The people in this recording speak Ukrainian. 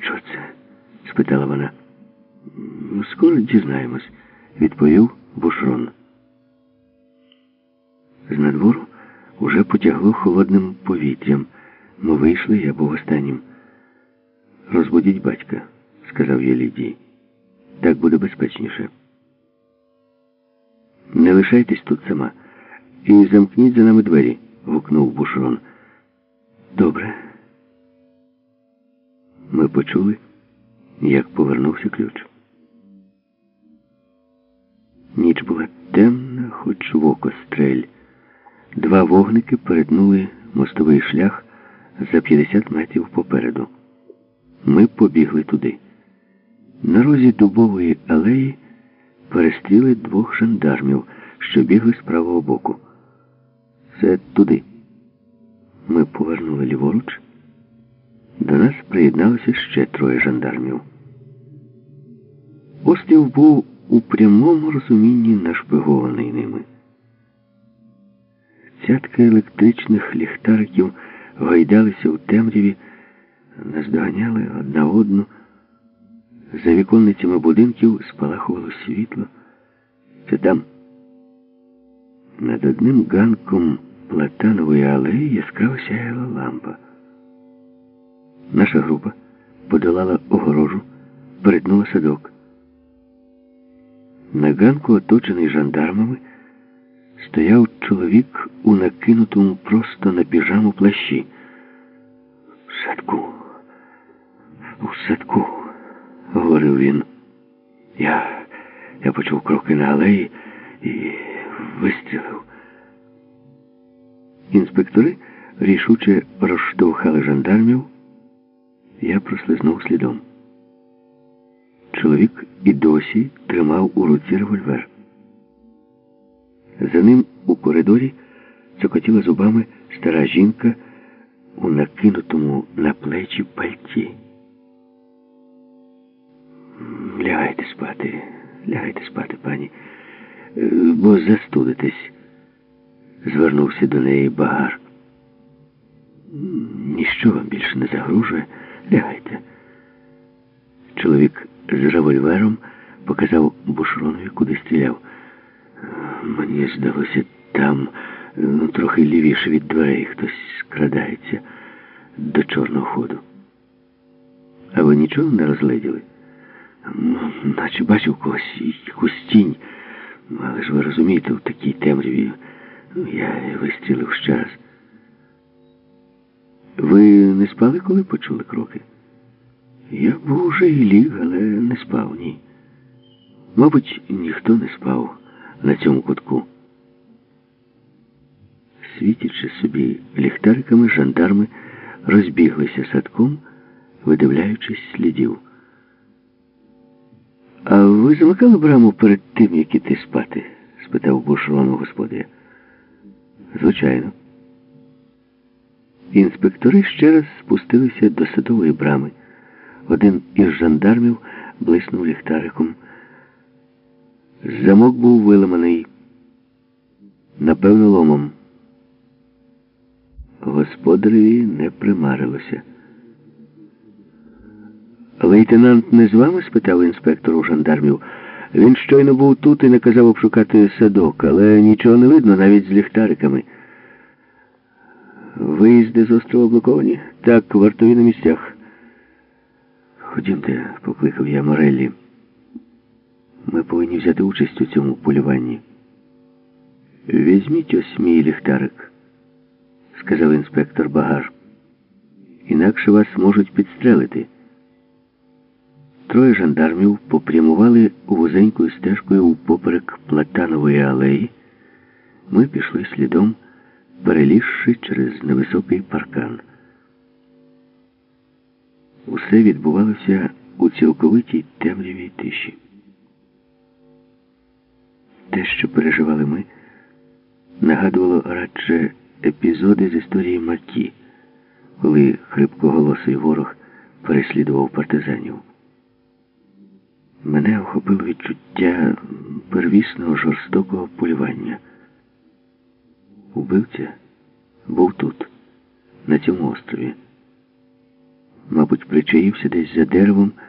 Що це? спитала вона. «Ну, Скоро дізнаємось, відповів Бушрон. З надвору уже потягло холодним повітрям. Ми вийшли, я був останнім. Розбудіть батька, сказав я Лідії. Так буде безпечніше. Не лишайтесь тут сама. І замкніть за нами двері, гукнув Бушрон. Добре. Ми почули, як повернувся ключ. Ніч була темна, хоч в око стрель. Два вогники перетнули мостовий шлях за 50 метрів попереду. Ми побігли туди. На розі дубової алеї перестріли двох жандармів, що бігли з правого боку. Це туди. Ми повернули ліворуч. До нас приєдналося ще троє жандармів. Острів був у прямому розумінні нашпигований ними. Цятки електричних ліхтариків гойдалися у темряві, наздоганяли одна одну. За віконницями будинків спалахувало світло. Це там. Над одним ганком платанової алеї яскраво сяяла лампа. Наша група подолала огорожу, перетнула садок. На ганку, оточений жандармами, стояв чоловік у накинутому просто на піжаму плащі. В садку, у садку, говорив він. Я, я почув кроки на алеї і вистрілив. Інспектори рішуче розштовхали жандармів. Я прослизнув слідом. Чоловік і досі тримав у руці револьвер. За ним у коридорі цокотіла зубами стара жінка у накинутому на плечі пальті. Лягайте спати, лягайте спати, пані, е, бо застудитесь, звернувся до неї багар. Ніщо вам більше не загрожує. Лягайте. Чоловік з револьвером показав Бушронові, куди стріляв. Мені здалося, там, ну, трохи лівіше від дверей хтось скрадається до чорного ходу. А ви нічого не розгледіли? Ну, наче бачив когось якусь тінь. Але ж ви розумієте, в такій темряві ну, я вистрілив ще раз. Ви не спали, коли почули кроки? Я був уже і ліг, але не спав, ні. Мабуть, ніхто не спав на цьому кутку. Світячи собі ліхтариками, жандарми розбіглися садком, видивляючись слідів. А ви замикали браму перед тим, як іти спати? спитав Бушрону господаря. Звичайно. Інспектори ще раз спустилися до садової брами. Один із жандармів блиснув ліхтариком. Замок був виламаний, напевно, ломом. Господареві не примарилося. Лейтенант не з вами? спитав інспектор у жандармів. Він щойно був тут і наказав обшукати садок, але нічого не видно навіть з ліхтариками. Виїзди з острова блоковані? Так, вартові на місцях. Ходімте, покликав я Мореллі. Ми повинні взяти участь у цьому полюванні. Візьміть ось мій ліхтарик, сказав інспектор Багар. Інакше вас можуть підстрелити. Троє жандармів попрямували вузенькою стежкою упоперек платанової алеї. Ми пішли слідом перелізши через невисокий паркан. Усе відбувалося у цілковитій темрявій тиші. Те, що переживали ми, нагадувало радше епізоди з історії Макі, коли хрипкоголосий ворог переслідував партизанів. Мене охопило відчуття первісного жорстокого полювання. Убивця був тут, на цьому острові. Мабуть, причаївся десь за деревом.